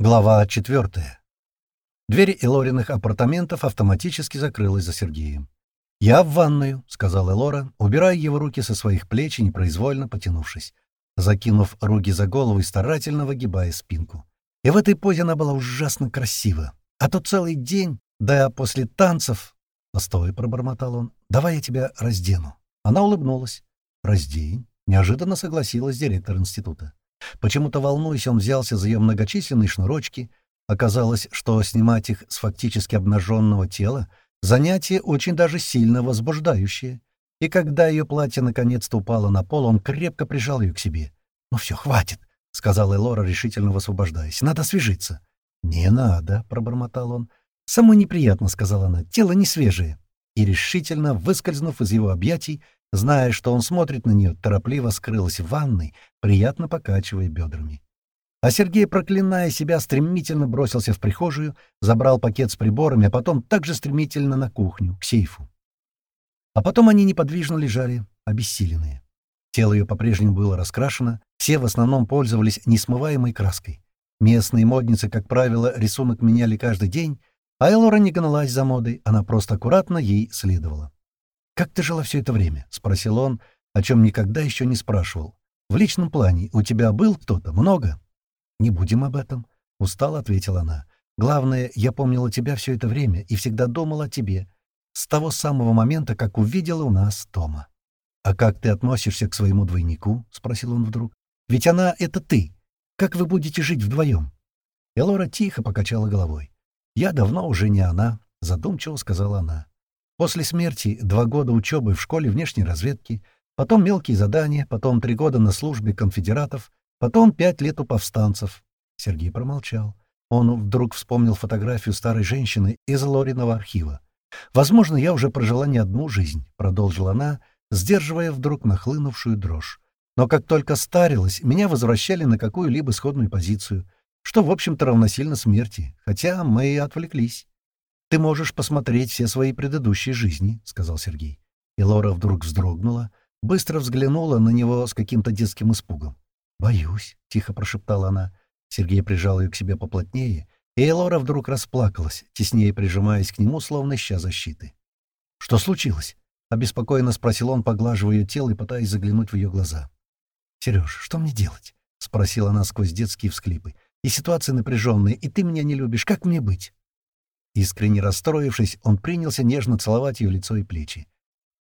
Глава четвертая. Дверь Элориных апартаментов автоматически закрылась за Сергеем. «Я в ванную», — сказала Элора, убирая его руки со своих плеч и непроизвольно потянувшись, закинув руки за голову и старательно выгибая спинку. И в этой позе она была ужасно красива. А то целый день, да после танцев... «Постой», — пробормотал он, — «давай я тебя раздену». Она улыбнулась. «Раздень», — неожиданно согласилась директор института. Почему-то волнуясь, он взялся за ее многочисленные шнурочки. Оказалось, что снимать их с фактически обнаженного тела — занятие очень даже сильно возбуждающее. И когда ее платье наконец-то упало на пол, он крепко прижал ее к себе. «Ну все, хватит», — сказала Элора, решительно высвобождаясь. «Надо освежиться». «Не надо», — пробормотал он. «Самое неприятно», — сказала она. «Тело не свежее». И решительно, выскользнув из его объятий, Зная, что он смотрит на нее, торопливо скрылась в ванной, приятно покачивая бедрами. А Сергей, проклиная себя, стремительно бросился в прихожую, забрал пакет с приборами, а потом также стремительно на кухню, к сейфу. А потом они неподвижно лежали, обессиленные. Тело ее по-прежнему было раскрашено, все в основном пользовались несмываемой краской. Местные модницы, как правило, рисунок меняли каждый день, а Элора не гналась за модой, она просто аккуратно ей следовала. «Как ты жила все это время?» — спросил он, о чем никогда еще не спрашивал. «В личном плане у тебя был кто-то? Много?» «Не будем об этом», — устало ответила она. «Главное, я помнила тебя все это время и всегда думала о тебе. С того самого момента, как увидела у нас Тома». «А как ты относишься к своему двойнику?» — спросил он вдруг. «Ведь она — это ты. Как вы будете жить вдвоем?» Элора тихо покачала головой. «Я давно уже не она», — задумчиво сказала она. После смерти два года учебы в школе внешней разведки, потом мелкие задания, потом три года на службе конфедератов, потом пять лет у повстанцев. Сергей промолчал. Он вдруг вспомнил фотографию старой женщины из Лориного архива. «Возможно, я уже прожила не одну жизнь», — продолжила она, сдерживая вдруг нахлынувшую дрожь. «Но как только старилась, меня возвращали на какую-либо исходную позицию, что, в общем-то, равносильно смерти, хотя мы и отвлеклись. «Ты можешь посмотреть все свои предыдущие жизни», — сказал Сергей. И Лора вдруг вздрогнула, быстро взглянула на него с каким-то детским испугом. «Боюсь», — тихо прошептала она. Сергей прижал ее к себе поплотнее, и Элора вдруг расплакалась, теснее прижимаясь к нему, словно ища защиты. «Что случилось?» — обеспокоенно спросил он, поглаживая ее тело и пытаясь заглянуть в ее глаза. «Сереж, что мне делать?» — спросила она сквозь детские всклипы. «И ситуация напряженная, и ты меня не любишь. Как мне быть?» Искренне расстроившись, он принялся нежно целовать ее лицо и плечи.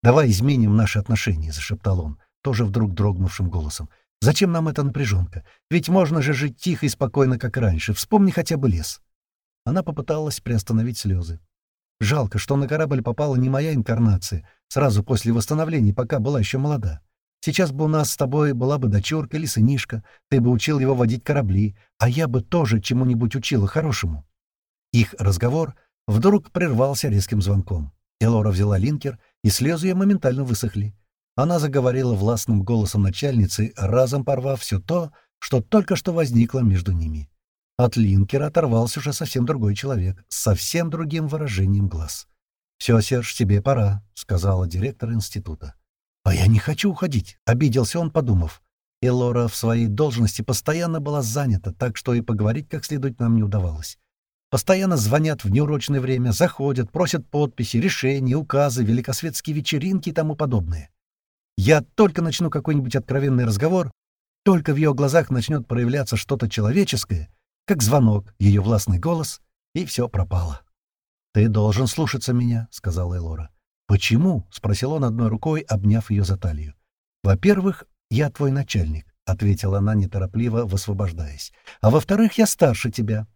«Давай изменим наши отношения», — зашептал он, тоже вдруг дрогнувшим голосом. «Зачем нам эта напряженка? Ведь можно же жить тихо и спокойно, как раньше. Вспомни хотя бы лес». Она попыталась приостановить слезы. «Жалко, что на корабль попала не моя инкарнация, сразу после восстановления, пока была еще молода. Сейчас бы у нас с тобой была бы дочурка или сынишка, ты бы учил его водить корабли, а я бы тоже чему-нибудь учила хорошему». Их разговор вдруг прервался резким звонком. Элора взяла линкер, и слезы ее моментально высохли. Она заговорила властным голосом начальницы, разом порвав все то, что только что возникло между ними. От линкера оторвался уже совсем другой человек, с совсем другим выражением глаз. «Все, Серж, тебе пора», — сказала директор института. «А я не хочу уходить», — обиделся он, подумав. Элора в своей должности постоянно была занята, так что и поговорить как следует нам не удавалось. Постоянно звонят в неурочное время, заходят, просят подписи, решения, указы, великосветские вечеринки и тому подобное. Я только начну какой-нибудь откровенный разговор, только в ее глазах начнет проявляться что-то человеческое, как звонок, ее властный голос, и все пропало. «Ты должен слушаться меня», — сказала Элора. «Почему?» — спросил он одной рукой, обняв ее за талию. «Во-первых, я твой начальник», — ответила она неторопливо, высвобождаясь. «А во-вторых, я старше тебя.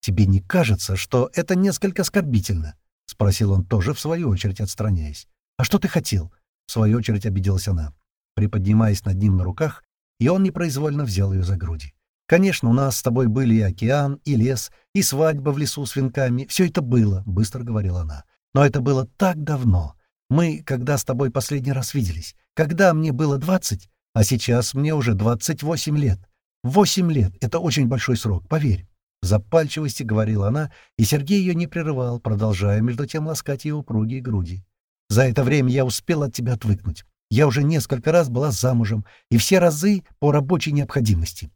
«Тебе не кажется, что это несколько оскорбительно?» — спросил он тоже, в свою очередь, отстраняясь. «А что ты хотел?» — в свою очередь обиделась она, приподнимаясь над ним на руках, и он непроизвольно взял ее за груди. «Конечно, у нас с тобой были и океан, и лес, и свадьба в лесу с венками. Все это было», — быстро говорила она. «Но это было так давно. Мы, когда с тобой последний раз виделись, когда мне было двадцать, а сейчас мне уже двадцать восемь лет. Восемь лет — это очень большой срок, поверь. В запальчивости говорила она, и Сергей ее не прерывал, продолжая между тем ласкать ее упругие груди. «За это время я успел от тебя отвыкнуть. Я уже несколько раз была замужем, и все разы по рабочей необходимости».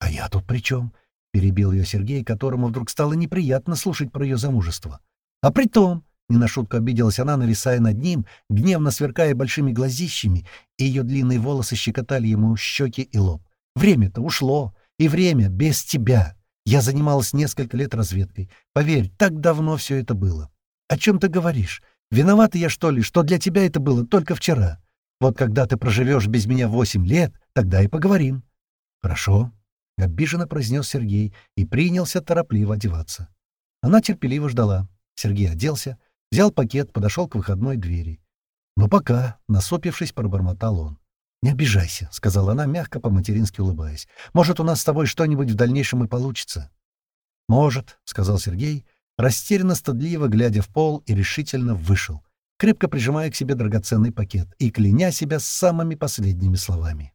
«А я тут при чем?» — перебил ее Сергей, которому вдруг стало неприятно слушать про ее замужество. «А при том, не на шутку обиделась она, нависая над ним, гневно сверкая большими глазищами, и ее длинные волосы щекотали ему щеки и лоб. «Время-то ушло, и время без тебя. Я занималась несколько лет разведкой. Поверь, так давно все это было. О чем ты говоришь? Виновата я, что ли, что для тебя это было только вчера? Вот когда ты проживешь без меня восемь лет, тогда и поговорим». «Хорошо», — обиженно произнес Сергей и принялся торопливо одеваться. Она терпеливо ждала. Сергей оделся, Взял пакет, подошел к выходной двери. «Ну пока», — насопившись, пробормотал он. «Не обижайся», — сказала она, мягко по-матерински улыбаясь. «Может, у нас с тобой что-нибудь в дальнейшем и получится?» «Может», — сказал Сергей, растерянно-стыдливо глядя в пол и решительно вышел, крепко прижимая к себе драгоценный пакет и кляня себя самыми последними словами.